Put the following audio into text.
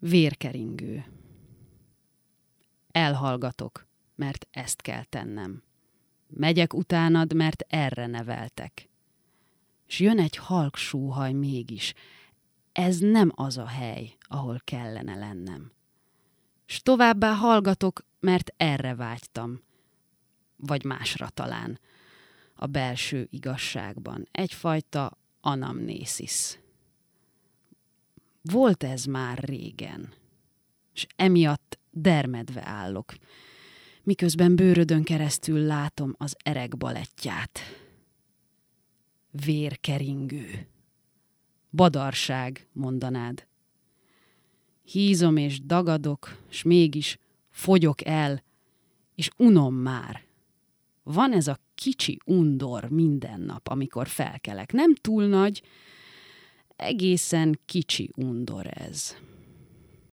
Vérkeringő. Elhallgatok, mert ezt kell tennem. Megyek utánad, mert erre neveltek. S jön egy halk súhaj mégis. Ez nem az a hely, ahol kellene lennem. S továbbá hallgatok, mert erre vágytam. Vagy másra talán. A belső igazságban. Egyfajta anamnészis. Volt ez már régen, és emiatt dermedve állok, miközben bőrödön keresztül látom az ereg balettját. Vérkeringő. Badarság, mondanád. Hízom és dagadok, s mégis fogyok el, és unom már. Van ez a kicsi undor minden nap, amikor felkelek. Nem túl nagy, egészen kicsi undor ez.